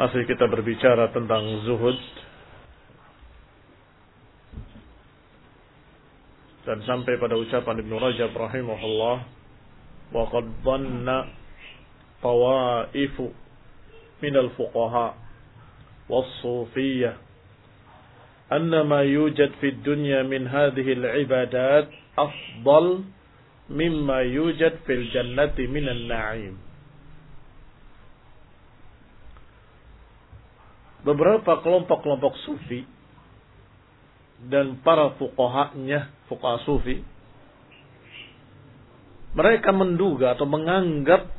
Masih kita berbicara tentang zuhud dan sampai pada ucapan Ibnu Rajab rahimahullah wa qad dhanna tawaifu min al-fuqaha was-sufiyyah أن ما يوجد في الدنيا من هذه العبادات أفضل مما يوجد في الجنة من النعيم beberapa kelompok-kelompok sufi dan para fuqahanya, fuqaha sufi, mereka menduga atau menganggap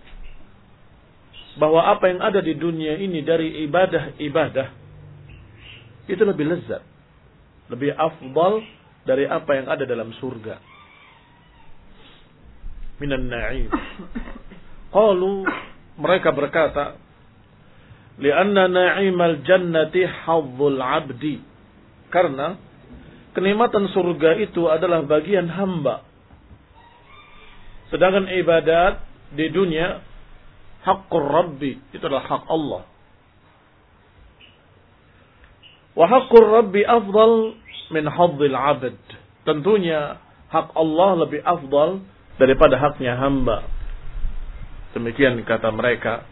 bahwa apa yang ada di dunia ini dari ibadah-ibadah itu lebih lezat, lebih afdal dari apa yang ada dalam surga. Minan na'im. Qalu mereka berkata, Lianna na'imal jannati hadzul abdi. Karena kenikmatan surga itu adalah bagian hamba. Sedangkan ibadat di dunia haqqur rabbi itu adalah hak Allah. Wa haqqur rabbi afdal min hadzil abd. Tentunya hak Allah lebih afdal daripada haknya hamba. Demikian kata mereka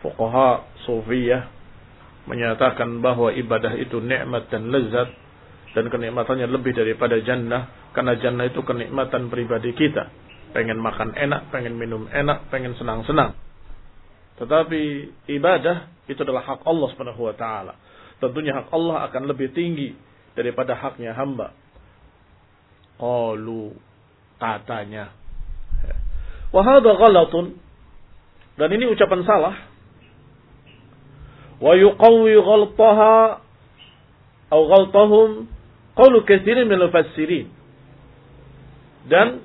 fuqaha sufiyah menyatakan bahwa ibadah itu nikmat dan lezat dan kenikmatannya lebih daripada jannah karena jannah itu kenikmatan pribadi kita. Pengen makan enak pengen minum enak pengen senang-senang. Tetapi ibadah itu adalah hak Allah Subhanahu wa taala. Tentunya hak Allah akan lebih tinggi daripada haknya hamba. Qalu katanya. Wa hadha ghalatun. Dan ini ucapan salah wa yuqawwi ghaltaha atau ghaltahum qawlu katsirin min dan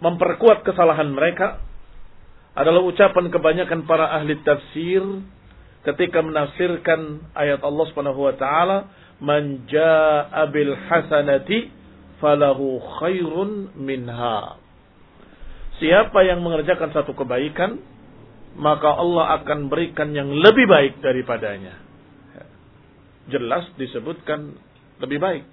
memperkuat kesalahan mereka adalah ucapan kebanyakan para ahli tafsir ketika menafsirkan ayat Allah Subhanahu wa taala man jaa bil hasanati falahu khairun minha. Siapa yang mengerjakan satu kebaikan maka Allah akan berikan yang lebih baik daripadanya. Jelas disebutkan lebih baik.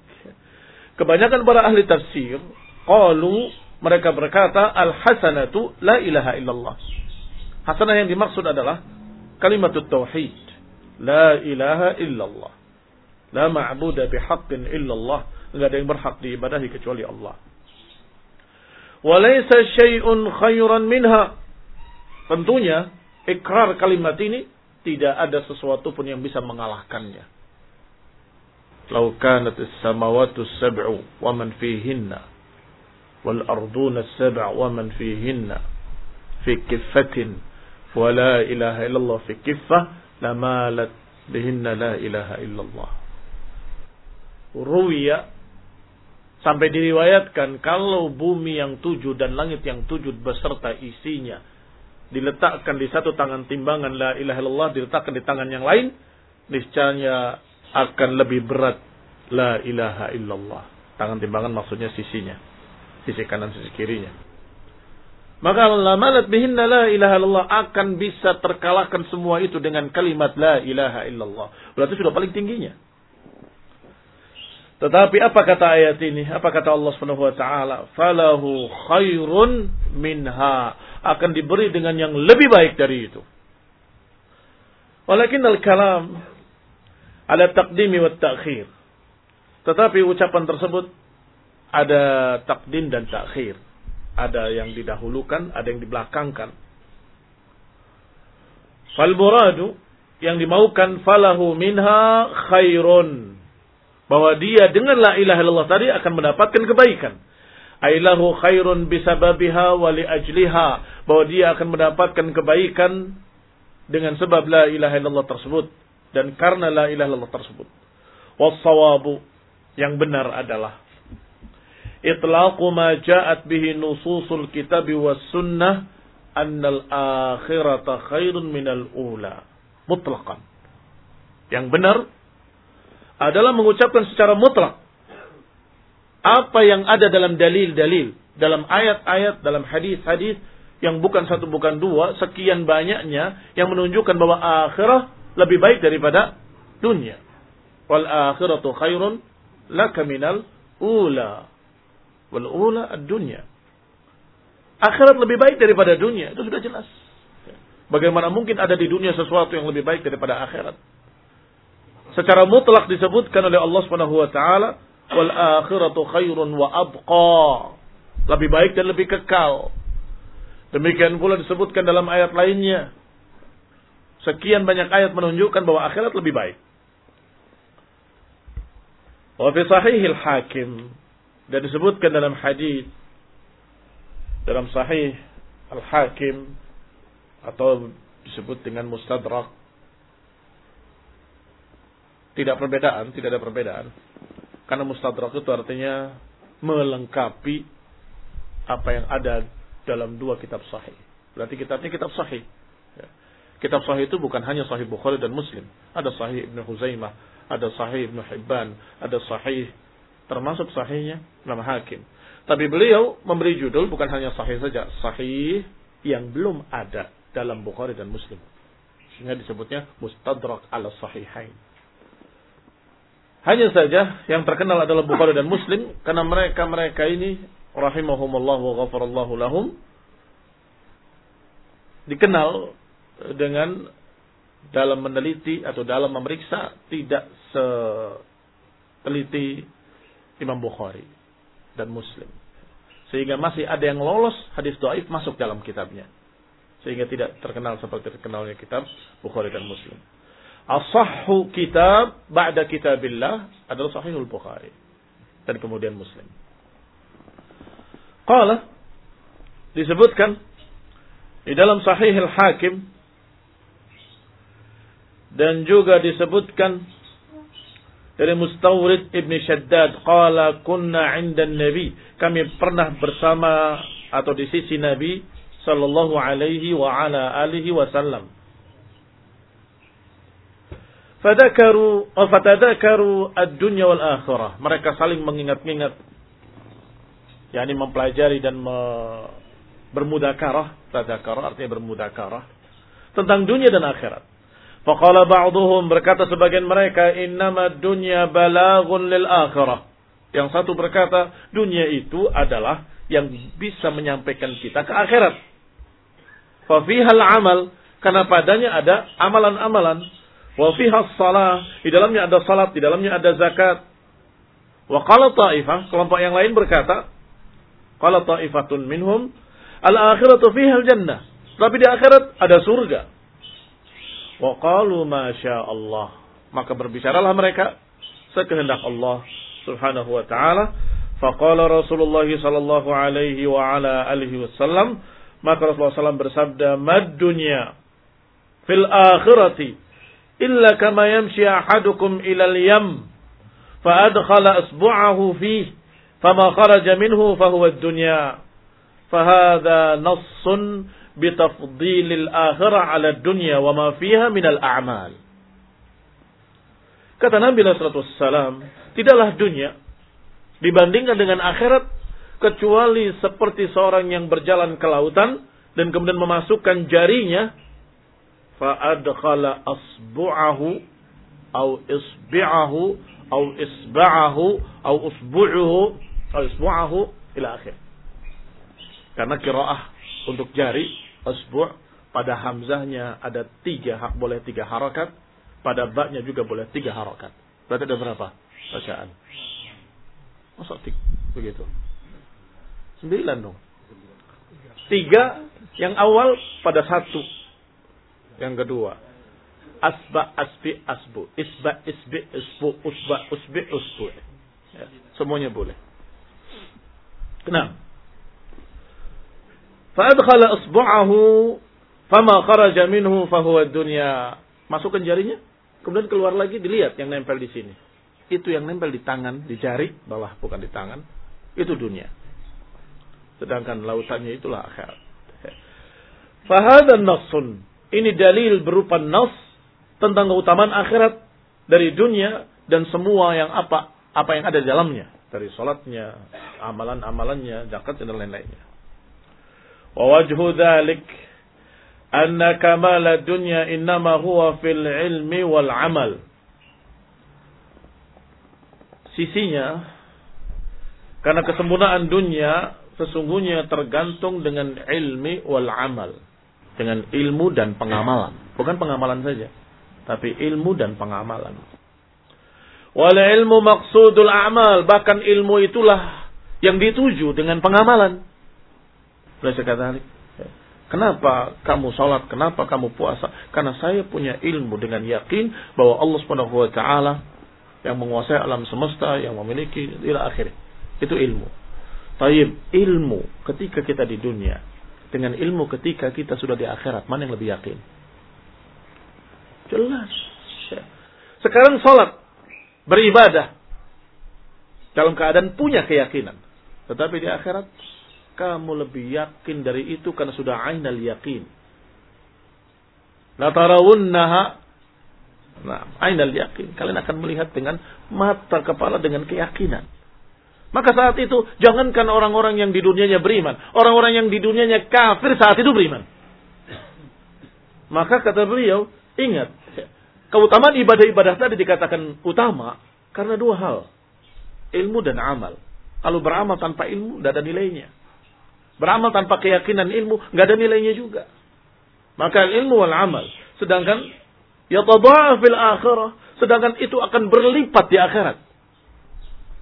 Kebanyakan para ahli tafsir Qalu mereka berkata al-hasanatu la ilaha illallah. Hasanah yang dimaksud adalah kalimat tauhid. La ilaha illallah. La ma'budu bihaqqin illallah. Enggak ada yang berhak diibadahi kecuali Allah. Walaysa syai'un khairan minha. Tentunya ikrar kalimat ini tidak ada sesuatu pun yang bisa mengalahkannya. Lau kanat as-samawati sab'u wa man fihinna wal arduna sab'u wa man fihinna fi kiffatin wa la ilaha illallah fi kiffah lamalat bihinna la ilaha illallah. Ruwiya sampai diriwayatkan kalau bumi yang tujuh dan langit yang tujuh beserta isinya diletakkan di satu tangan timbangan la ilaha illallah diletakkan di tangan yang lain niscaya akan lebih berat la ilaha illallah tangan timbangan maksudnya sisinya sisi kanan sisi kirinya. Maka Allah malat bihinna la ilaha illallah akan bisa terkalahkan semua itu dengan kalimat la ilaha illallah. Berarti sudah paling tingginya. Tetapi apa kata ayat ini? Apa kata Allah Subhanahu wa taala? Falahu khairun minha. Akan diberi dengan yang lebih baik dari itu. Walakin al-kalam ala taqdimi wa ta'khir. Tetapi ucapan tersebut ada takdim dan takhir. Ada yang didahulukan, ada yang dibelakangkan. Fal muradu yang dimaukan falahu minha khairun. Bahwa dia dengan la ilaha illallah tadi akan mendapatkan kebaikan. Ailahu khairun bisababiha wa li ajliha. Bahwa dia akan mendapatkan kebaikan dengan sebab la ilaha illallah tersebut. Dan karena la ilaha illallah tersebut. Wassawabu yang benar adalah itlaqu ma ja'at bihi nususul kitab was sunnah annal akhirata khairun minal ula mutlaqan yang benar adalah mengucapkan secara mutlak apa yang ada dalam dalil-dalil dalam ayat-ayat dalam hadis-hadis yang bukan satu bukan dua sekian banyaknya yang menunjukkan bahwa akhirah lebih baik daripada dunia wal akhiratu khairun laka minal ula Wal ula ad-dunya. Akhirat lebih baik daripada dunia, itu sudah jelas. Bagaimana mungkin ada di dunia sesuatu yang lebih baik daripada akhirat? Secara mutlak disebutkan oleh Allah Subhanahu wa taala, wal akhiratu khairun wa abqa. Lebih baik dan lebih kekal. Demikian pula disebutkan dalam ayat lainnya. Sekian banyak ayat menunjukkan bahwa akhirat lebih baik. Wa fi sahihil hakim dan disebutkan dalam hadis dalam sahih Al-Hakim atau disebut dengan Mustadrak tidak perbedaan, tidak ada perbedaan. Karena Mustadrak itu artinya melengkapi apa yang ada dalam dua kitab sahih. Berarti kitabnya kitab sahih. Ya. Kitab sahih itu bukan hanya sahih Bukhari dan Muslim. Ada sahih Ibn Huzaimah, ada sahih Ibn Hibban, ada sahih termasuk sahihnya Imam Hakim. Tapi beliau memberi judul bukan hanya sahih saja, sahih yang belum ada dalam Bukhari dan Muslim. Sehingga disebutnya Mustadrak ala Sahihain. Hanya saja yang terkenal adalah Bukhari dan Muslim karena mereka-mereka ini rahimahumullah wa ghafarallahu lahum dikenal dengan dalam meneliti atau dalam memeriksa tidak seteliti Imam Bukhari dan Muslim. Sehingga masih ada yang lolos hadis doaif masuk dalam kitabnya. Sehingga tidak terkenal seperti terkenalnya kitab Bukhari dan Muslim. Asahhu kitab ba'da kitabillah adalah sahihul Bukhari. Dan kemudian Muslim. Qala disebutkan di dalam sahihul hakim dan juga disebutkan dari Mustawrid Ibn Shaddad qala kunna 'inda Nabi kami pernah bersama atau di sisi Nabi sallallahu alaihi wa ala alihi wasallam Fadakaru atau fatadakaru ad-dunya wal akhirah. Mereka saling mengingat-ingat yakni mempelajari dan me, bermudakarah, tadakarah artinya bermudakarah tentang dunia dan akhirat. Faqala ba'duhum berkata sebagian mereka innama dunya balagun lil akhirah. Yang satu berkata, dunia itu adalah yang bisa menyampaikan kita ke akhirat. Fafihal amal, karena padanya ada amalan-amalan. Wafihal salah, di dalamnya ada salat, di dalamnya ada zakat. Wa qala ta'ifah, kelompok yang lain berkata, qala ta'ifatun minhum, al-akhiratu fihal jannah. Tapi di akhirat ada surga. Wa qalu ma Allah. Maka berbicaralah mereka sekehendak Allah subhanahu wa ta'ala. Faqala Rasulullah sallallahu alaihi wa ala alihi wasallam. Maka Rasulullah SAW bersabda, Mad dunya fil akhirati illa kama yamshi ahadukum ilal yam fa'adkhala asbu'ahu fih fama kharaja minhu fahuwa dunya fahadha nassun bitafdilil akhirah ala dunya wa ma fiha minal a'mal. Kata Nabi SAW, tidaklah dunia dibandingkan dengan akhirat kecuali seperti seorang yang berjalan ke lautan dan kemudian memasukkan jarinya fa'adkhala asbu'ahu au isbi'ahu au isba'ahu au usbu'uhu au isbu'ahu ila akhir. Karena kiraah untuk jari asbu' pada hamzahnya ada tiga hak boleh tiga harakat pada baknya juga boleh tiga harokat. Berarti ada berapa bacaan? Masa begitu? Sembilan dong. Tiga yang awal pada satu. Yang kedua. Asba, asbi, asbu. Isba, isbi, isbu, usba, usbi, usbu. Ya, semuanya boleh. Kenapa? Fa'adkhala asbu'ahu fama kharaja minhu fahuwa dunya. Masukkan jarinya, Kemudian keluar lagi dilihat yang nempel di sini. Itu yang nempel di tangan, di jari, bawah bukan di tangan. Itu dunia. Sedangkan lautannya itulah akhirat. Fahadan nasun. Ini dalil berupa nas tentang keutamaan akhirat dari dunia dan semua yang apa apa yang ada di dalamnya dari salatnya, amalan-amalannya, zakat dan lain-lainnya. Wa wajhu dzalik anna kamal dunya innama huwa fil ilmi wal amal. Sisinya karena kesempurnaan dunia sesungguhnya tergantung dengan ilmi wal amal. Dengan ilmu dan pengamalan. Bukan pengamalan saja. Tapi ilmu dan pengamalan. Wal ilmu maksudul amal. Bahkan ilmu itulah yang dituju dengan pengamalan. Boleh saya katakan Kenapa kamu sholat? Kenapa kamu puasa? Karena saya punya ilmu dengan yakin bahwa Allah Subhanahu wa taala yang menguasai alam semesta, yang memiliki ila akhir. Itu ilmu. Taib, ilmu ketika kita di dunia dengan ilmu ketika kita sudah di akhirat, mana yang lebih yakin? Jelas. Sekarang sholat, beribadah dalam keadaan punya keyakinan. Tetapi di akhirat kamu lebih yakin dari itu karena sudah ainal yakin. La tarawunnaha Nah, ainal yakin. Kalian akan melihat dengan mata kepala dengan keyakinan. Maka saat itu, jangankan orang-orang yang di dunianya beriman. Orang-orang yang di dunianya kafir saat itu beriman. Maka kata beliau, ingat, keutamaan ibadah-ibadah tadi dikatakan utama karena dua hal. Ilmu dan amal. Kalau beramal tanpa ilmu, tidak ada nilainya. Beramal tanpa keyakinan ilmu, nggak ada nilainya juga. Maka ilmu wal amal. Sedangkan yatadha'a fil akhirah. Sedangkan itu akan berlipat di akhirat.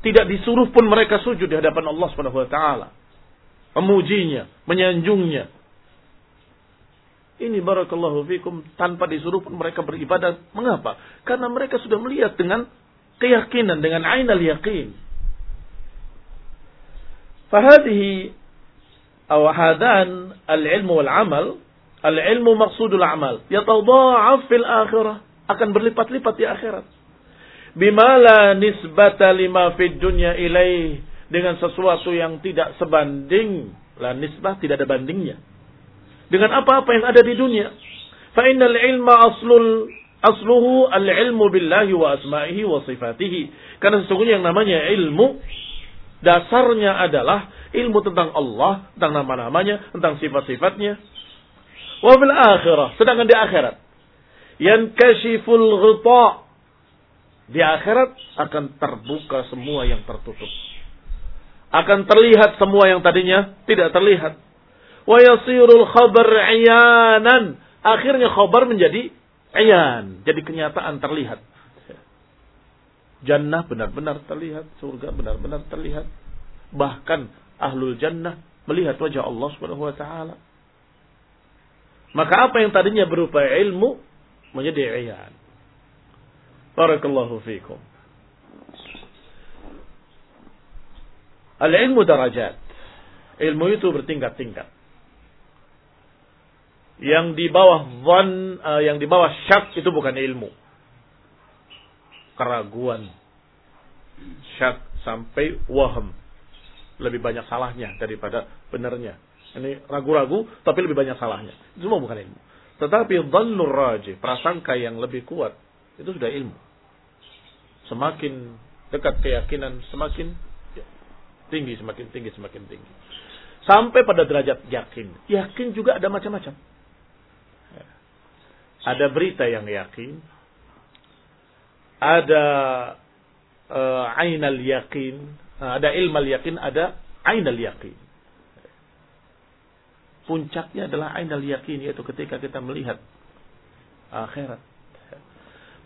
Tidak disuruh pun mereka sujud di hadapan Allah Subhanahu wa taala. Memujinya, menyanjungnya. Ini barakallahu fikum tanpa disuruh pun mereka beribadah. Mengapa? Karena mereka sudah melihat dengan keyakinan, dengan ainal yakin. Fahadihi أو هذان العلم والعمل العلم مقصود الأعمال يتضاعف في الآخرة akan berlipat-lipat di akhirat bima la nisbata lima fid dunya ilaih. Dengan sesuatu yang tidak sebanding. La nisbah tidak ada bandingnya. Dengan apa-apa yang ada di dunia. Fa innal ilma aslul asluhu al ilmu billahi wa asma'ihi wa sifatihi. Karena sesungguhnya yang namanya ilmu dasarnya adalah ilmu tentang Allah, tentang nama-namanya, tentang sifat-sifatnya. Wa fil akhirah, sedangkan di akhirat, yankashiful ghita Di akhirat akan terbuka semua yang tertutup. Akan terlihat semua yang tadinya tidak terlihat. Wa yasirul khabar iyanan. Akhirnya khabar menjadi iyan. Jadi kenyataan terlihat. Jannah benar-benar terlihat. Surga benar-benar terlihat. Bahkan ahlul jannah melihat wajah Allah subhanahu wa ta'ala. Maka apa yang tadinya berupa ilmu menjadi iyan. Barakallahu fiikum. Al-ilmu darajat. Ilmu itu bertingkat-tingkat. Yang di bawah van, uh, eh, yang di bawah syak itu bukan ilmu. Keraguan. Syak sampai waham. Lebih banyak salahnya daripada benarnya. Ini ragu-ragu tapi lebih banyak salahnya. Itu semua bukan ilmu. Tetapi dhannur rajih, prasangka yang lebih kuat, itu sudah ilmu. Semakin dekat keyakinan, semakin tinggi, semakin tinggi, semakin tinggi. Sampai pada derajat yakin. Yakin juga ada macam-macam. Ada berita yang yakin. Ada uh, ainal yakin. Ada ilmal yakin, ada ainal yakin puncaknya adalah ainal yakin yaitu ketika kita melihat akhirat.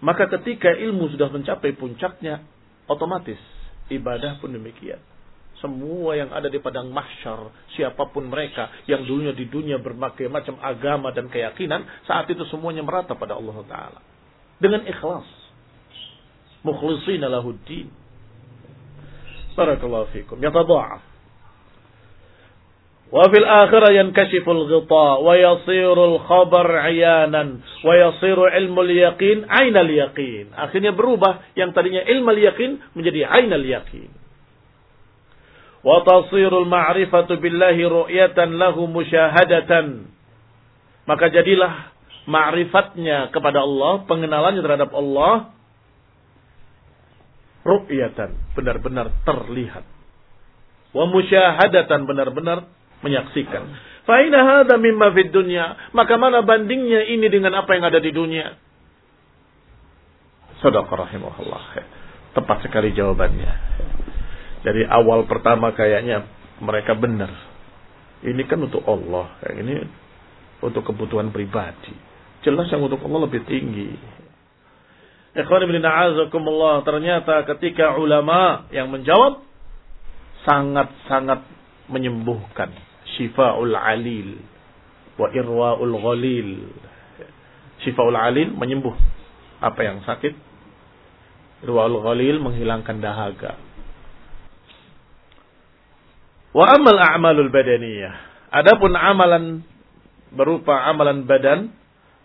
Maka ketika ilmu sudah mencapai puncaknya, otomatis ibadah pun demikian. Semua yang ada di padang mahsyar, siapa pun mereka yang dulunya di dunia berbagai macam agama dan keyakinan, saat itu semuanya merata pada Allah Ta'ala. Dengan ikhlas. Mukhlisina lahuddin. Barakallahu fikum. Yatada'af. وفي الآخرة ينكشف الغطاء ويصير الخبر عيانا ويصير علم اليقين عين اليقين akhirnya berubah yang tadinya ilmu yakin menjadi ain al-yaqin وتصير المعرفة بالله رؤية له مشاهدة maka jadilah ma'rifatnya kepada Allah pengenalannya terhadap Allah ru'yatan benar-benar terlihat wa musyahadatan benar-benar menyaksikan. Fa'ina hadha mimma fid dunya. Maka mana bandingnya ini dengan apa yang ada di dunia? Sadaqah rahimahullah. Tepat sekali jawabannya. Dari awal pertama kayaknya mereka benar. Ini kan untuk Allah. Ini untuk kebutuhan pribadi. Jelas yang untuk Allah lebih tinggi. Ikhwan ibn. Ternyata ketika ulama yang menjawab. Sangat-sangat menyembuhkan Shifa'ul Alil wa Irwa'ul Ghalil. Shifa'ul Alil menyembuh apa yang sakit. Irwa'ul Ghalil menghilangkan dahaga. Wa amal a'malul badaniyah. Adapun amalan berupa amalan badan,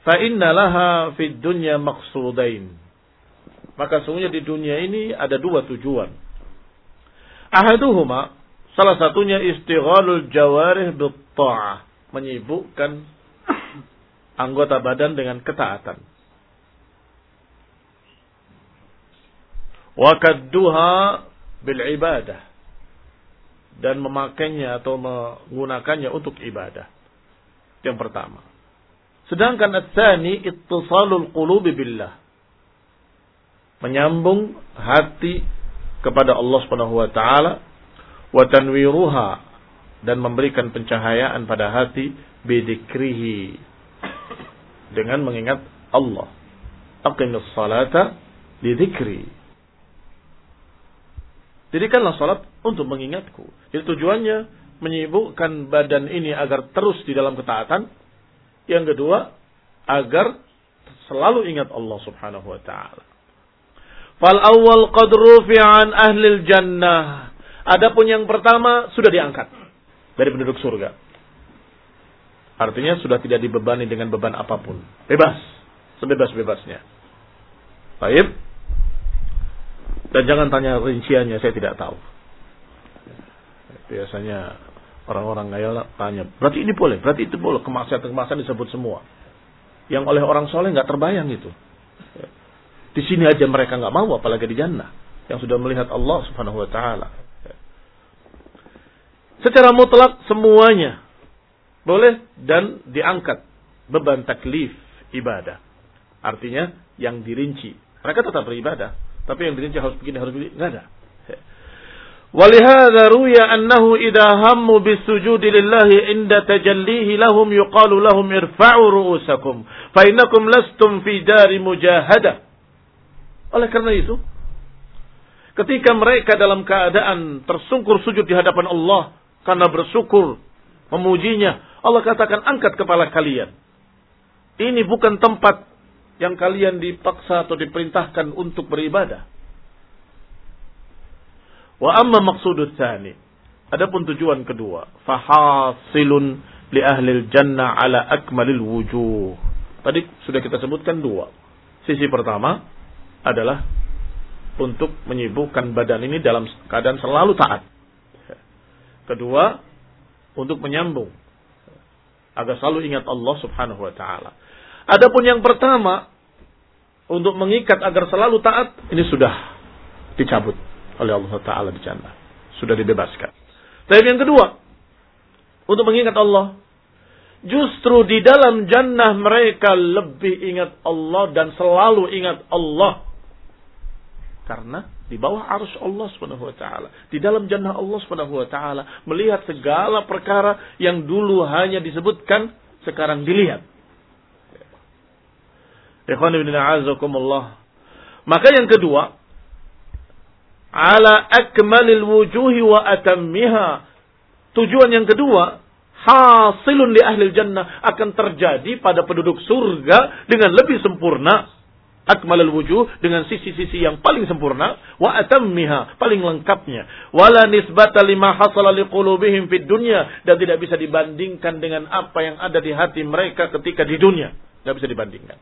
fa inna laha fid dunya maqsudain. Maka sungguhnya di dunia ini ada dua tujuan. Ahaduhuma Salah satunya istighalul jawarih bitta'ah. Menyibukkan anggota badan dengan ketaatan. Wakadduha bil ibadah. Dan memakainya atau menggunakannya untuk ibadah. Yang pertama. Sedangkan at-tani ittisalul qulubi billah. Menyambung hati kepada Allah Subhanahu wa taala wa tanwiruha dan memberikan pencahayaan pada hati bidikrihi dengan mengingat Allah. Aqimus salata lidzikri. Jadikanlah salat untuk mengingatku. Jadi tujuannya menyibukkan badan ini agar terus di dalam ketaatan. Yang kedua, agar selalu ingat Allah Subhanahu wa taala. Fal awwal qad ahli jannah Adapun yang pertama sudah diangkat dari penduduk surga. Artinya sudah tidak dibebani dengan beban apa pun. Bebas. Sebebas-bebasnya. Baik. Dan jangan tanya rinciannya, saya tidak tahu. Biasanya orang-orang ngayal tanya, berarti ini boleh, berarti itu boleh. Kemaksiatan-kemaksiatan disebut semua. Yang oleh orang soleh nggak terbayang itu. Di sini aja mereka nggak mau, apalagi di jannah. Yang sudah melihat Allah subhanahu wa ta'ala. Secara mutlak semuanya boleh dan diangkat beban taklif ibadah. Artinya yang dirinci. Mereka tetap beribadah, Tapi yang dirinci harus begini, harus begini. Nggak ada. ولهذا روي أنه إذا هموا بالسجود لله عند تجليه لهم يقال لهم ارفعوا رؤوسكم فإنكم لستم في دار مجاهدة oleh karena itu ketika mereka dalam keadaan tersungkur sujud di hadapan Allah karena bersyukur memujinya Allah katakan angkat kepala kalian ini bukan tempat yang kalian dipaksa atau diperintahkan untuk beribadah Wa amma maksudut tsani. Adapun tujuan kedua, fahasilun li ahli jannah ala akmalil wujuh. Tadi sudah kita sebutkan dua. Sisi pertama adalah untuk menyibukkan badan ini dalam keadaan selalu taat. Kedua, untuk menyambung agar selalu ingat Allah Subhanahu wa taala. Adapun yang pertama untuk mengikat agar selalu taat ini sudah dicabut oleh Allah Ta'ala di jannah. Sudah dibebaskan. Tapi yang kedua, untuk mengingat Allah, justru di dalam jannah mereka lebih ingat Allah dan selalu ingat Allah. Karena di bawah arus Allah Subhanahu wa taala, di dalam jannah Allah Subhanahu wa taala melihat segala perkara yang dulu hanya disebutkan sekarang dilihat. Ikhwan ibn Maka yang kedua, ala akmalil wujuhi wa atammiha. Tujuan yang kedua, hasilun li ahli jannah akan terjadi pada penduduk surga dengan lebih sempurna akmalul wujuh dengan sisi-sisi yang paling sempurna wa atammiha paling lengkapnya wala nisbata lima hasala liqulubihim fid dunya dan tidak bisa dibandingkan dengan apa yang ada di hati mereka ketika di dunia tidak bisa dibandingkan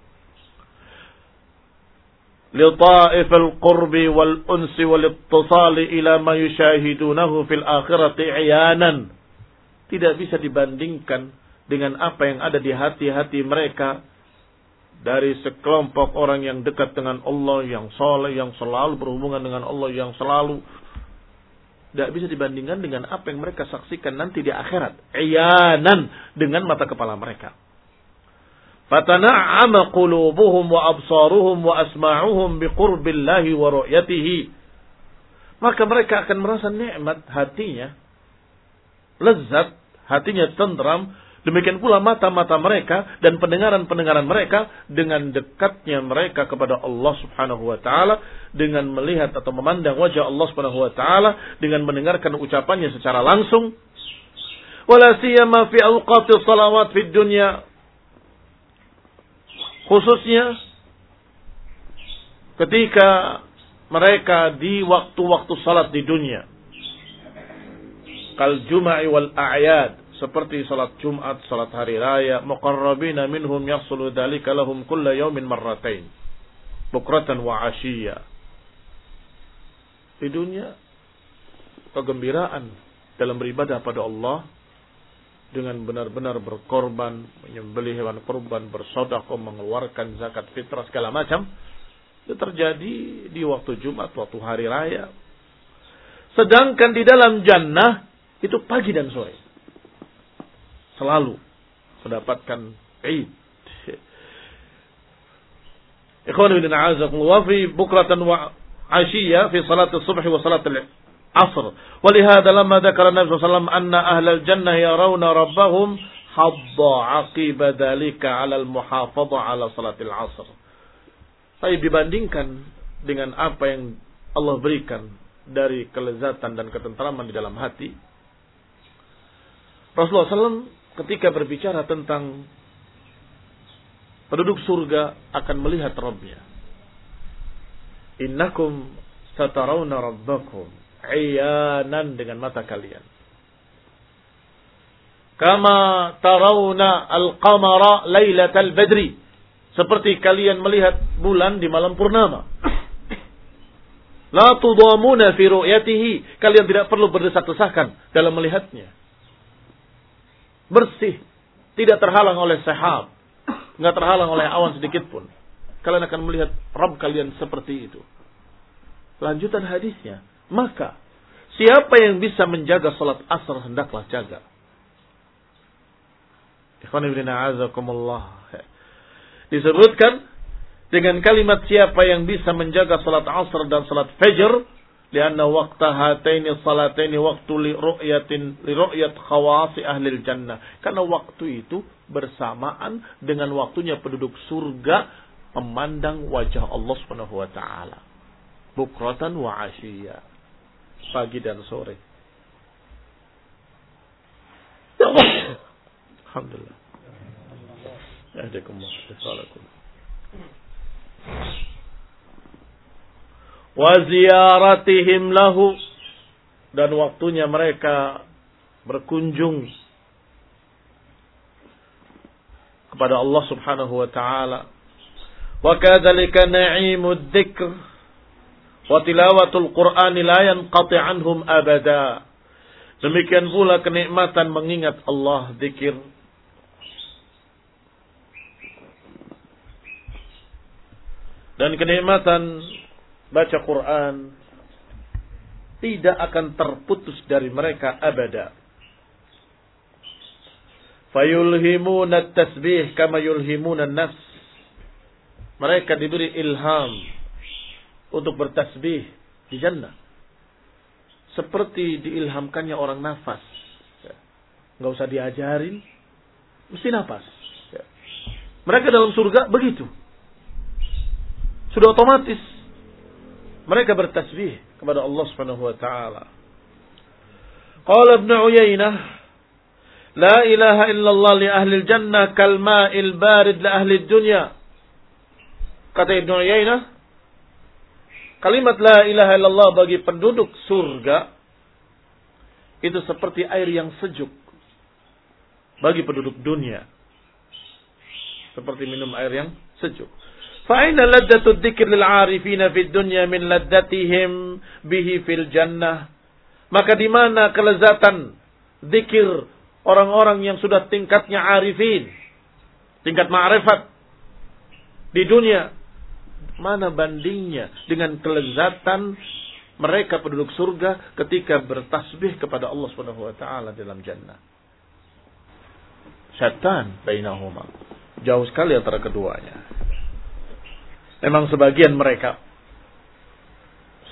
لطائف القرب والأنس والاتصال إلى ما يشاهدونه في الآخرة عيانا tidak bisa dibandingkan dengan apa yang ada di hati-hati mereka dari sekelompok orang yang dekat dengan Allah yang soleh yang selalu berhubungan dengan Allah yang selalu tidak bisa dibandingkan dengan apa yang mereka saksikan nanti di akhirat iyanan dengan mata kepala mereka Fatana'ama qulubuhum wa absaruhum wa asma'uhum biqurbillahi wa ru'yatihi. Maka mereka akan merasa nikmat hatinya. Lezat, hatinya tentram. Demikian pula mata-mata mereka dan pendengaran-pendengaran mereka dengan dekatnya mereka kepada Allah Subhanahu wa taala dengan melihat atau memandang wajah Allah Subhanahu wa taala dengan mendengarkan ucapannya secara langsung. Wala siyama fi salawat fid dunya Khususnya ketika mereka di waktu-waktu salat di dunia. Kal jumai wal a'yad. Seperti salat Jumat, salat hari raya. Muqarrabina minhum yahsulu dhalika lahum kulla yawmin marratain. Bukratan wa ashiya. Di dunia, kegembiraan dalam beribadah pada Allah dengan benar-benar berkorban, menyembelih hewan korban, bersodakoh, mengeluarkan zakat fitrah segala macam, itu terjadi di waktu Jumat, waktu hari raya. Sedangkan di dalam jannah itu pagi dan sore. Selalu mendapatkan Eid. Ikhwan bin a'azakumullah fi bukratan wa asyiyah fi salat subh wa salat asr. Walihada lama dzakara Nabi sallallahu anna ahlal jannah yarawna rabbahum hadda aqiba dzalika 'ala al-muhafadha 'ala salatil asr. Tapi dibandingkan dengan apa yang Allah berikan dari kelezatan dan ketentraman di dalam hati, Rasulullah SAW ketika berbicara tentang penduduk surga akan melihat Rabbnya. Innakum satarawna rabbakum iyanan dengan mata kalian. Kama tarawna al-qamara lailatal badri. Seperti kalian melihat bulan di malam purnama. La tudamuna fi ru'yatihi. Kalian tidak perlu berdesak-desakan dalam melihatnya. Bersih. Tidak terhalang oleh sehab. Nggak terhalang oleh awan sedikit pun. Kalian akan melihat Rabb kalian seperti itu. Lanjutan hadisnya. Maka Siapa yang bisa menjaga salat asar hendaklah jaga. Ikhwan. Disebutkan dengan kalimat siapa yang bisa menjaga salat asr dan salat fajr lianna waqta hataini salataini waktu li ru'yatin li ru'yat khawasi ahli jannah karena waktu itu bersamaan dengan waktunya penduduk surga memandang wajah Allah Subhanahu wa taala bukratan wa asyiya pagi dan sore Alhamdulillah. Assalamualaikum. Wa lahu dan waktunya mereka berkunjung kepada Allah Subhanahu wa taala. Wa kadzalika na'imud dzikr wa tilawatul Qur'an la yanqati anhum abada. Demikian pula kenikmatan mengingat Allah zikir. Dan kenikmatan baca Quran tidak akan terputus dari mereka abada. Fayulhimuna tasbih kama yulhimuna nafs. Mereka diberi ilham untuk bertasbih di jannah seperti diilhamkannya orang nafas. Ya. Nggak usah diajarin, mesti nafas. Mereka dalam surga begitu. Sudah otomatis. Mereka bertasbih kepada Allah Subhanahu wa taala. Qala Ibnu Uyainah, "La ilaha illallah li ahli jannah kal ma'il barid li ahli dunya." Kata Ibnu Uyainah, Kalimat la ilaha illallah bagi penduduk surga itu seperti air yang sejuk bagi penduduk dunia. Seperti minum air yang sejuk. Fa'ina laddatu dzikr lil 'arifina fid dunya min laddatihim bihi fil jannah. Maka di mana kelezatan zikir orang-orang yang sudah tingkatnya arifin, tingkat ma'rifat di dunia Mana bandingnya dengan kelezatan mereka penduduk surga ketika bertasbih kepada Allah Subhanahu wa taala dalam jannah. Syaitan bainahuma. Jauh sekali antara keduanya. Memang sebagian mereka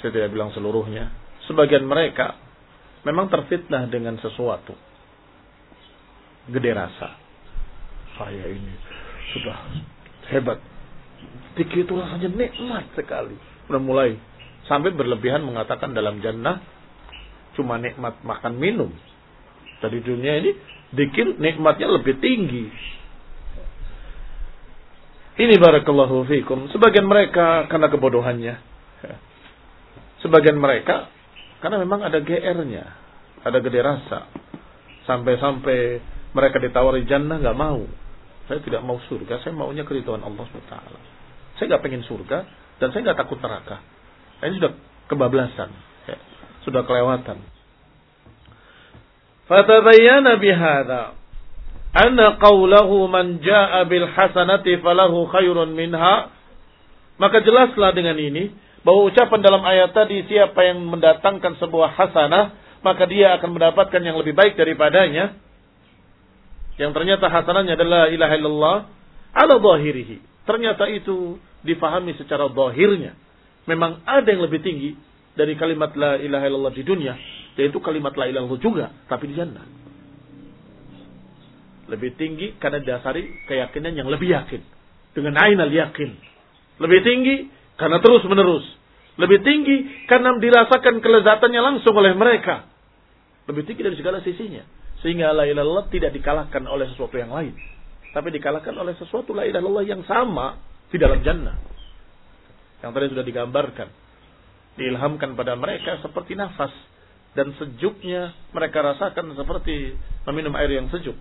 saya tidak bilang seluruhnya, sebagian mereka memang terfitnah dengan sesuatu. Gede rasa. Saya ini sudah hebat, Zikir itu rasanya nikmat sekali. Sudah mulai sampai berlebihan mengatakan dalam jannah cuma nikmat makan minum. Tadi dunia ini dikir nikmatnya lebih tinggi. Ini barakallahu fikum. Sebagian mereka karena kebodohannya. Sebagian mereka karena memang ada GR-nya. Ada gede rasa. Sampai-sampai mereka ditawari jannah nggak mau. Saya tidak mau surga, saya maunya keridhaan Allah SWT. Saya nggak pengen surga dan saya nggak takut neraka. Ini sudah kebablasan, ya. sudah kelewatan. Fatabayyana bihada anna qawlahu man jaa bil hasanati falahu khairun minha maka jelaslah dengan ini bahwa ucapan dalam ayat tadi siapa yang mendatangkan sebuah hasanah maka dia akan mendapatkan yang lebih baik daripadanya yang ternyata hasanahnya adalah ilaha illallah ala zahirihi ternyata itu difahami secara zahirnya. Memang ada yang lebih tinggi dari kalimat la ilaha illallah di dunia, yaitu kalimat la ilaha illallah juga, tapi di jannah. Lebih tinggi karena dasari keyakinan yang lebih yakin. Dengan ainal yakin. Lebih tinggi karena terus menerus. Lebih tinggi karena dirasakan kelezatannya langsung oleh mereka. Lebih tinggi dari segala sisinya. Sehingga la ilaha illallah tidak dikalahkan oleh sesuatu yang lain. Tapi dikalahkan oleh sesuatu la ilaha illallah yang sama di dalam jannah. Yang tadi sudah digambarkan. Diilhamkan pada mereka seperti nafas. Dan sejuknya mereka rasakan seperti meminum air yang sejuk.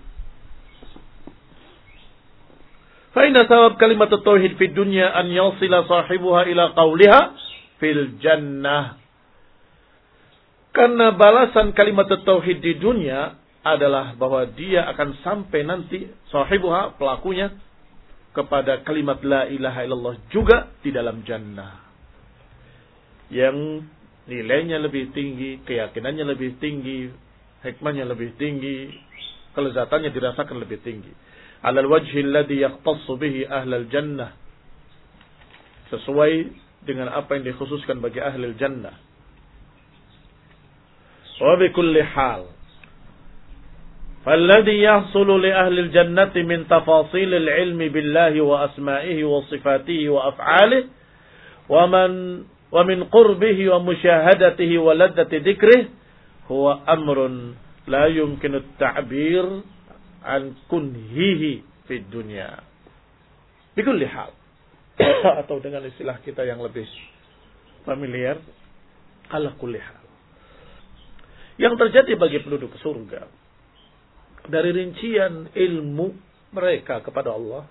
Fa'inna sawab kalimat tauhid fi dunya an yasila sahibuha ila qawliha fil jannah. Karena balasan kalimat tauhid di dunia adalah bahwa dia akan sampai nanti sahibuha pelakunya kepada kalimat la ilaha illallah juga di dalam jannah. Yang nilainya lebih tinggi, keyakinannya lebih tinggi, hikmahnya lebih tinggi, kelezatannya dirasakan lebih tinggi. Alal wajhi alladhi yaqtassu bihi ahlal jannah. sesuai dengan apa yang dikhususkan bagi ahli jannah. Wa bi فالذي يحصل لأهل الجنة من تفاصيل العلم بالله وأسمائه وصفاته وأفعاله ومن ومن قربه ومشاهدته ولذة ذكره هو أمر لا يمكن التعبير an kunhihi fi dunya. Bikul lihat. Atau dengan istilah kita yang lebih familiar, ala kulihal. Yang terjadi bagi penduduk surga dari rincian ilmu mereka kepada Allah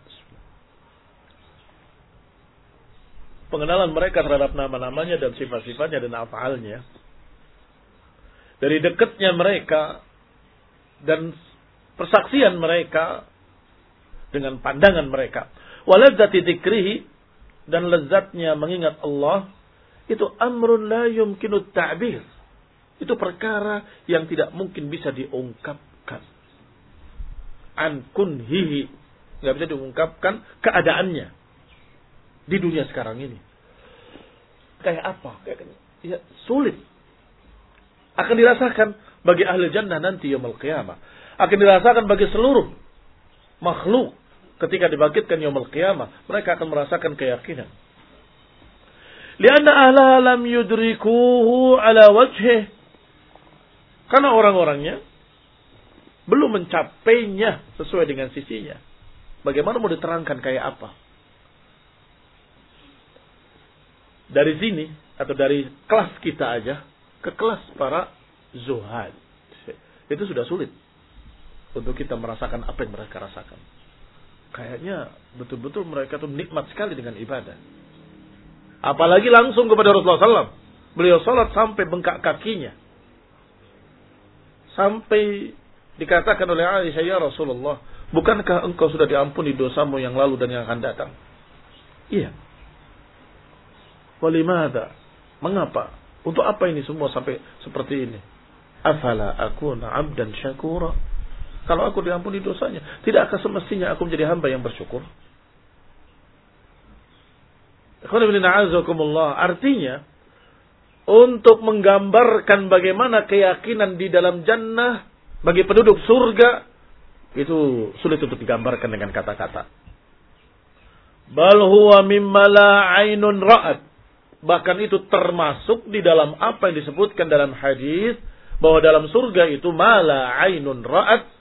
pengenalan mereka terhadap nama-namanya dan sifat-sifatnya dan afalnya. Dari dekatnya mereka dan persaksian mereka dengan pandangan mereka. Waladzati dzikrihi dan lezatnya mengingat Allah itu amrun la yumkinu ta'bir. Itu perkara yang tidak mungkin bisa diungkapkan an kunhihi. Nggak bisa diungkapkan keadaannya di dunia sekarang ini. Kayak apa? Kayak, ya, sulit. Akan dirasakan bagi ahli jannah nanti yaumul qiyamah. Akan dirasakan bagi seluruh makhluk ketika dibangkitkan yaumul qiyamah. Mereka akan merasakan keyakinan. Lianna ahla lam yudrikuhu ala. Karena orang-orangnya belum mencapainya sesuai dengan sisinya. Bagaimana mau diterangkan kayak apa? Dari sini atau dari kelas kita aja ke kelas para zuhad. Itu sudah sulit untuk kita merasakan apa yang mereka rasakan. Kayaknya betul-betul mereka tuh nikmat sekali dengan ibadah. Apalagi langsung kepada Rasulullah SAW. Beliau sholat sampai bengkak kakinya. Sampai Dikatakan oleh Aisyah, ya Rasulullah, bukankah engkau sudah diampuni dosamu yang lalu dan yang akan datang? Iya. Walimada? Mengapa? Untuk apa ini semua sampai seperti ini? Afala aku abdan syakura. Kalau aku diampuni dosanya, tidak akan semestinya aku menjadi hamba yang bersyukur. Artinya, untuk menggambarkan bagaimana keyakinan di dalam jannah bagi penduduk surga itu sulit untuk digambarkan dengan kata-kata. Bal mimma ainun ra'at. Bahkan itu termasuk di dalam apa yang disebutkan dalam hadis bahwa dalam surga itu mala ainun ra'at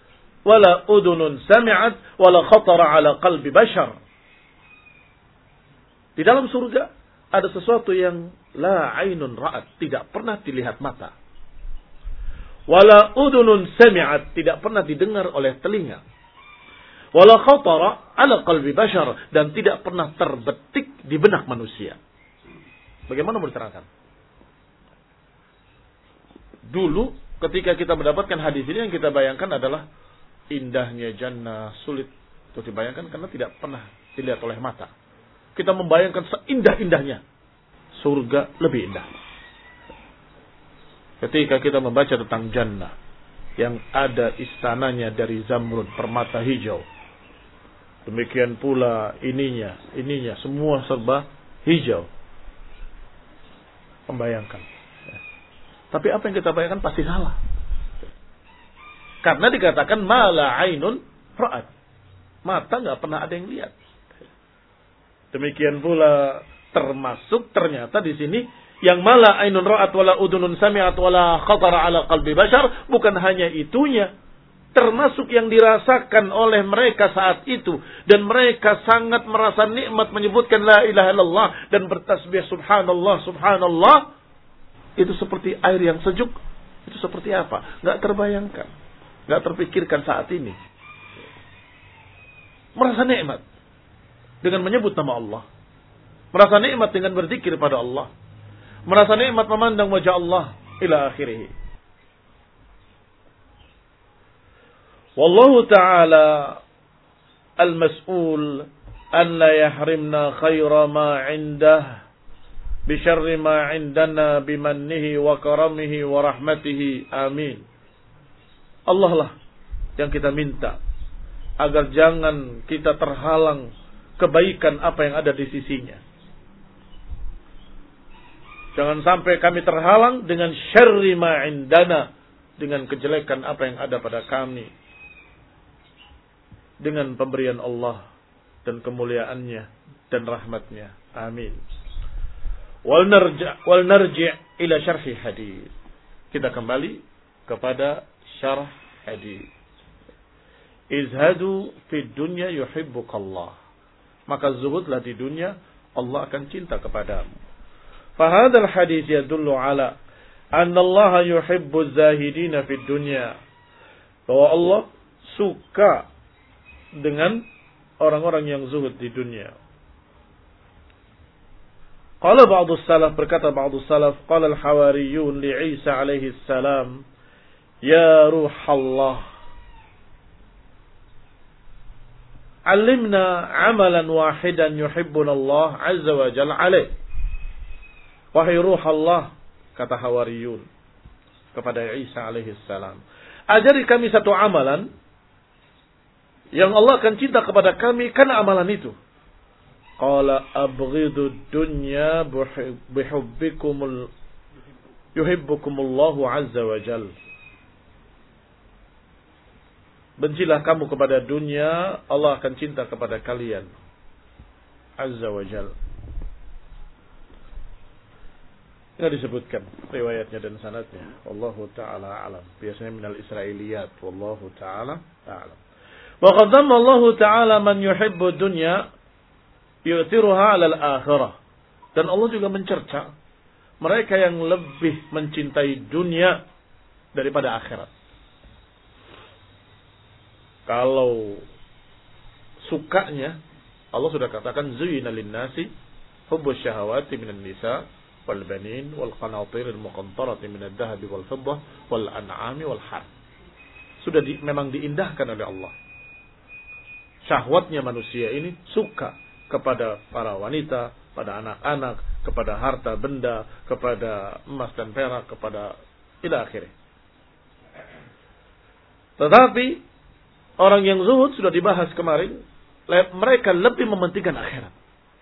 wala udunun sami'at wala khatara ala qalbi bashar. Di dalam surga ada sesuatu yang la ainun ra'at, tidak pernah dilihat mata. Wala udunun sami'at tidak pernah didengar oleh telinga. Wala khatara ala qalbi bashar dan tidak pernah terbetik di benak manusia. Bagaimana mau diterangkan dulu ketika kita mendapatkan hadis ini yang kita bayangkan adalah indahnya jannah sulit untuk dibayangkan karena tidak pernah dilihat oleh mata kita membayangkan seindah-indahnya surga lebih indah Ketika kita membaca tentang jannah yang ada istananya dari zamrud permata hijau. Demikian pula ininya, ininya semua serba hijau. Membayangkan. Tapi apa yang kita bayangkan pasti salah. Karena dikatakan mala ainun ra'at. Mata nggak pernah ada yang lihat. Demikian pula termasuk ternyata di sini yang mala ainun ra'at wala udunun sami'at wala khatara ala qalbi bashar bukan hanya itunya termasuk yang dirasakan oleh mereka saat itu. Dan mereka sangat merasa nikmat menyebutkan la ilaha illallah dan bertasbih subhanallah subhanallah. Itu seperti air yang sejuk. Itu seperti apa? Nggak terbayangkan nggak terpikirkan saat ini. Merasa nikmat dengan menyebut nama Allah. Merasa nikmat dengan berzikir pada Allah. Merasa nikmat memandang wajah Allah ila akhirih. Wallahu ta'ala al-mas'ul an la yahrimna khayra ma 'indah bi syarri ma 'indana bi mannihi wa karamihi wa rahmatihi amin Allah lah yang kita minta agar jangan kita terhalang kebaikan apa yang ada di sisinya Jangan sampai kami terhalang dengan syarri ma'indana. Dengan kejelekan apa yang ada pada kami. Dengan pemberian Allah dan kemuliaannya dan rahmatnya. Amin. Wal narji' ila syarhi hadis. Kita kembali kepada syarah hadis. Izhadu fi dunya yuhibbukallah. Maka zuhudlah di dunia, Allah akan cinta kepadamu. Fahadal hadis yadullu ala anna Allah yuhibbu zahidina fi dunya. Bahwa Allah suka dengan orang-orang yang zuhud di dunia. Qala ba'du salaf berkata ba'du salaf qala al-hawariyun li Isa alaihi salam ya ruh Allah Alimna amalan wahidan yuhibbuna Allah azza wa jalla alaih. Wahai ruh Allah kata hawariyun kepada Isa alaihi salam ajari kami satu amalan yang Allah akan cinta kepada kami karena amalan itu. Qala abghidu dunya bihubbikumul yuhibbukumullahu azza wa jal. Bencilah kamu kepada dunia, Allah akan cinta kepada kalian. Azza wa jal. Tidak disebutkan riwayatnya dan sanatnya. Wallahu ta'ala alam. Biasanya minal Israiliyat. Wallahu ta'ala alam. Wa qaddamma Allah ta'ala man yuhibbu dunya yu'tiruha 'alal akhirah. Dan Allah juga mencerca mereka yang lebih mencintai dunia daripada akhirat. Kalau sukanya Allah sudah katakan zuyina lin-nasi hubbus syahawati minan nisa wal banin wal qanatir al muqantarati min ad-dhahab wal fiddah wal an'ami wal har. Sudah di, memang diindahkan oleh Allah. Syahwatnya manusia ini suka kepada para wanita, pada anak-anak, kepada harta benda, kepada emas dan perak, kepada ila akhirnya. Tetapi orang yang zuhud sudah dibahas kemarin, mereka lebih mementingkan akhirat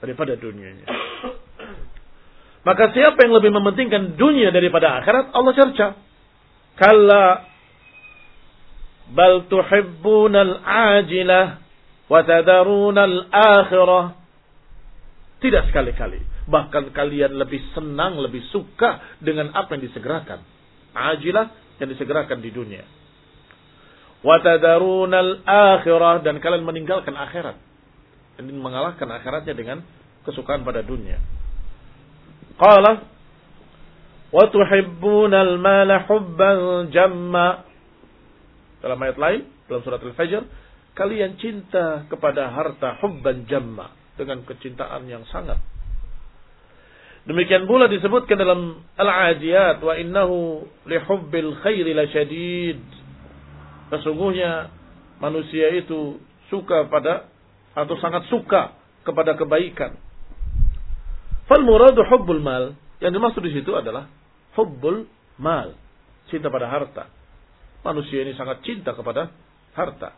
daripada dunianya. Maka siapa yang lebih mementingkan dunia daripada akhirat, Allah cerca. Kalla bal tuhibbunal ajilah wa tadarunal akhirah tidak sekali-kali. Bahkan kalian lebih senang, lebih suka dengan apa yang disegerakan. Ajilah yang disegerakan di dunia. Watadarunal akhirah dan kalian meninggalkan akhirat. Dan mengalahkan akhiratnya dengan kesukaan pada dunia. Qala wa tuhibbunal mala hubban jamma. Dalam ayat lain, dalam surat Al-Fajr, kalian cinta kepada harta hubban jamma dengan kecintaan yang sangat. Demikian pula disebutkan dalam Al-Adiyat wa innahu lihubbil khairi lasyadid. Sesungguhnya manusia itu suka pada atau sangat suka kepada kebaikan. Fal muradu hubbul mal. Yang dimaksud di situ adalah hubbul mal. Cinta pada harta. Manusia ini sangat cinta kepada harta.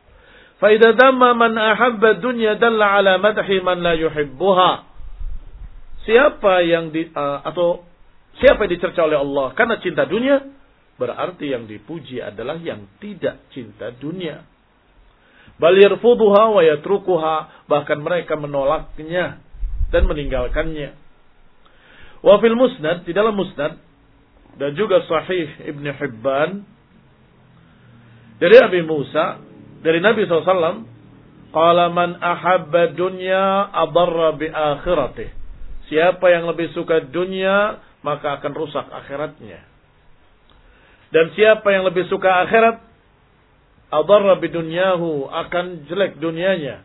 Faida damma man ahabba dunya dalla ala madhi man la yuhibbuha. Siapa yang di uh, atau siapa yang dicerca oleh Allah karena cinta dunia, berarti yang dipuji adalah yang tidak cinta dunia. Bal yarfuduha wa yatrukuha, bahkan mereka menolaknya dan meninggalkannya. Wa fil musnad, di dalam musnad dan juga sahih Ibn Hibban dari Abi Musa dari Nabi SAW, Qala man ahabba dunya adarra bi akhiratih. Siapa yang lebih suka dunia, maka akan rusak akhiratnya. Dan siapa yang lebih suka akhirat, adarra bi dunyahu, akan jelek dunianya.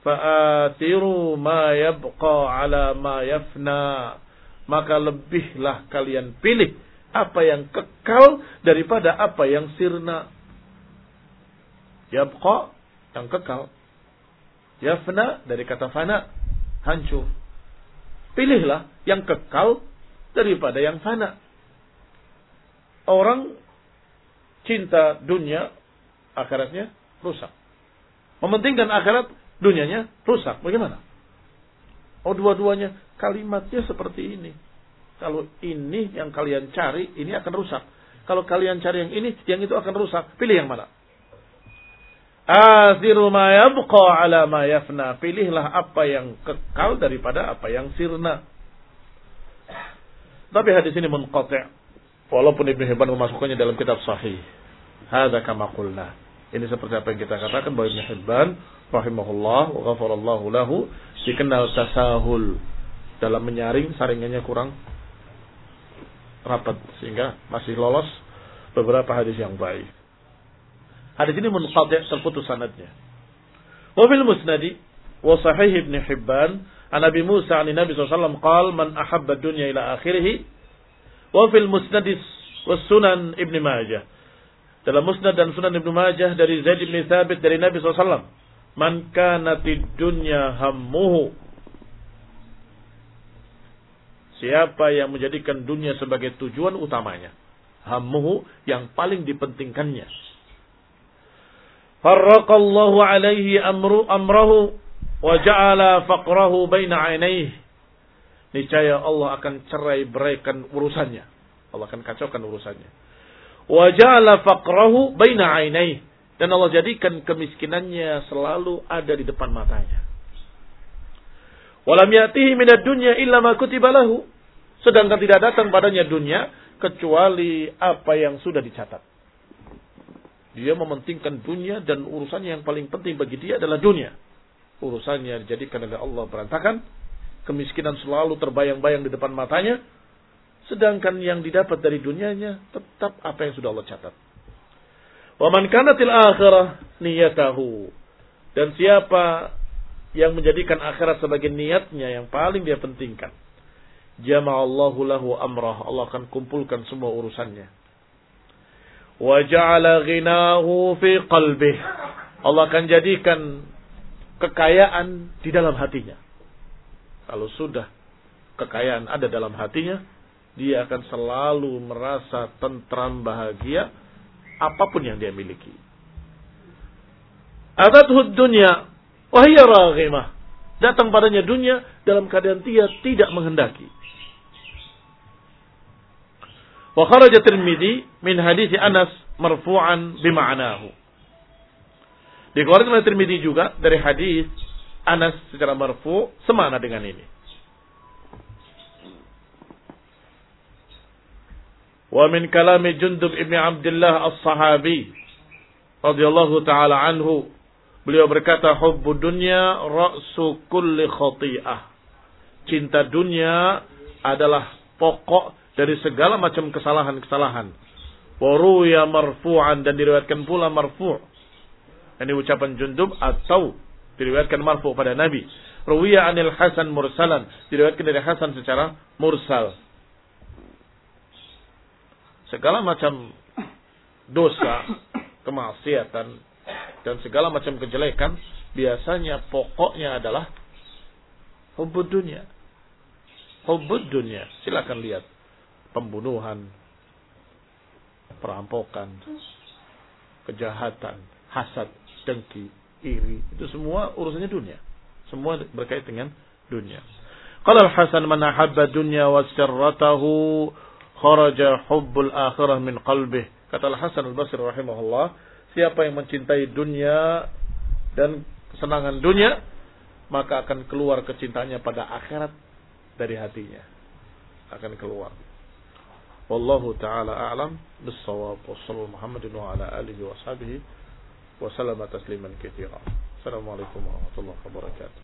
Fa'atiru ma yabqa ala ma yafna. Maka lebihlah kalian pilih apa yang kekal daripada apa yang sirna. Yabqa yang kekal. Yafna dari kata fana, hancur. Pilihlah yang kekal daripada yang fana. Orang cinta dunia, akhiratnya rusak. Mementingkan akhirat, dunianya rusak. Bagaimana? Oh dua-duanya kalimatnya seperti ini. Kalau ini yang kalian cari, ini akan rusak. Kalau kalian cari yang ini, yang itu akan rusak. Pilih yang mana? Asiru ma yabqa ala ma. Pilihlah apa yang kekal daripada apa yang sirna. Tapi hadis ini munqati'. Walaupun Ibnu Hibban memasukkannya dalam kitab sahih. Hada kama qulna. Ini seperti apa yang kita katakan bahwa Ibnu Hibban rahimahullah wa ghafarallahu lahu dikenal tasahul dalam menyaring saringannya kurang rapat sehingga masih lolos beberapa hadis yang baik. Hadis ini munqati' terputus sanadnya. Wa fil musnadi wa sahih Ibn Hibban an Nabi Musa an Nabi SAW qal man ahabba dunya ila akhirih wa fil musnad wa sunan Ibn Majah dalam musnad dan sunan Ibn Majah dari Zaid bin Thabit dari Nabi SAW man kanatid dunya hammuhu Siapa yang menjadikan dunia sebagai tujuan utamanya. Hammuhu yang paling dipentingkannya. Farraqallahu alaihi amru amrahu wa ja'ala faqrahu baina ainaihi. Niscaya Allah akan cerai beraikan urusannya. Allah akan kacaukan urusannya. Wa ja'ala faqrahu baina ainaihi. Dan Allah jadikan kemiskinannya selalu ada di depan matanya. Walam yatihi minad dunya illa ma kutiba lahu. Sedangkan tidak datang padanya dunia kecuali apa yang sudah dicatat. Dia mementingkan dunia dan urusannya yang paling penting bagi dia adalah dunia. Urusannya dijadikan oleh Allah berantakan. Kemiskinan selalu terbayang-bayang di depan matanya. Sedangkan yang didapat dari dunianya tetap apa yang sudah Allah catat. Wa man kanatil akhirah niyatahu. Dan siapa yang menjadikan akhirat sebagai niatnya yang paling dia pentingkan. Jama'allahu lahu amrah. Allah akan kumpulkan semua urusannya. Wa ghinahu fi qalbih. Allah akan jadikan kekayaan di dalam hatinya. Kalau sudah kekayaan ada dalam hatinya, dia akan selalu merasa tentram bahagia apa pun yang dia miliki. Atathud dunya Wahia raghimah. Datang padanya dunia dalam keadaan dia tidak menghendaki. Wa kharaja Tirmidzi min hadis Anas marfu'an bima'nahu. Dikeluarkan oleh Tirmidzi juga dari hadis Anas secara marfu semana dengan ini. Wa min kalami Jundub ibn Abdullah as-Sahabi radhiyallahu taala anhu Beliau berkata, hubbu dunya ra'su kulli khati'ah. Cinta dunia adalah pokok dari segala macam kesalahan-kesalahan. Waruya marfu'an dan diriwayatkan pula marfu'. Ini ucapan Jundub atau diriwayatkan marfu' pada Nabi. Ruwiya anil Hasan mursalan. Diriwayatkan dari Hasan secara mursal. Segala macam dosa, kemaksiatan, dan segala macam kejelekan biasanya pokoknya adalah hubud dunia. Hubud dunia. Silakan lihat pembunuhan, perampokan, kejahatan, hasad, dengki, iri, itu semua urusannya dunia. Semua berkait dengan dunia. Kalau Hasan man ahabba dunya wa sirratahu kharaja hubbul akhirah min qalbih. Kata Al Hasan Al Basri rahimahullah, Siapa yang mencintai dunia dan kesenangan dunia, maka akan keluar kecintanya pada akhirat dari hatinya. Akan keluar. Wallahu taala a'lam bis-shawab. Wassallallahu Muhammadin wa ala alihi wa sahbihi وسلم تسليما كثيرا. السلام عليكم ورحمة الله وبركاته.